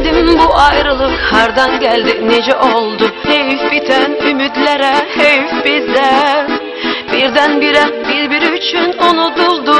Bilemedim bu ayrılık hardan geldi nece oldu? Heyf biten ümitlere heyf bize. Birdenbire birbiri için unutuldu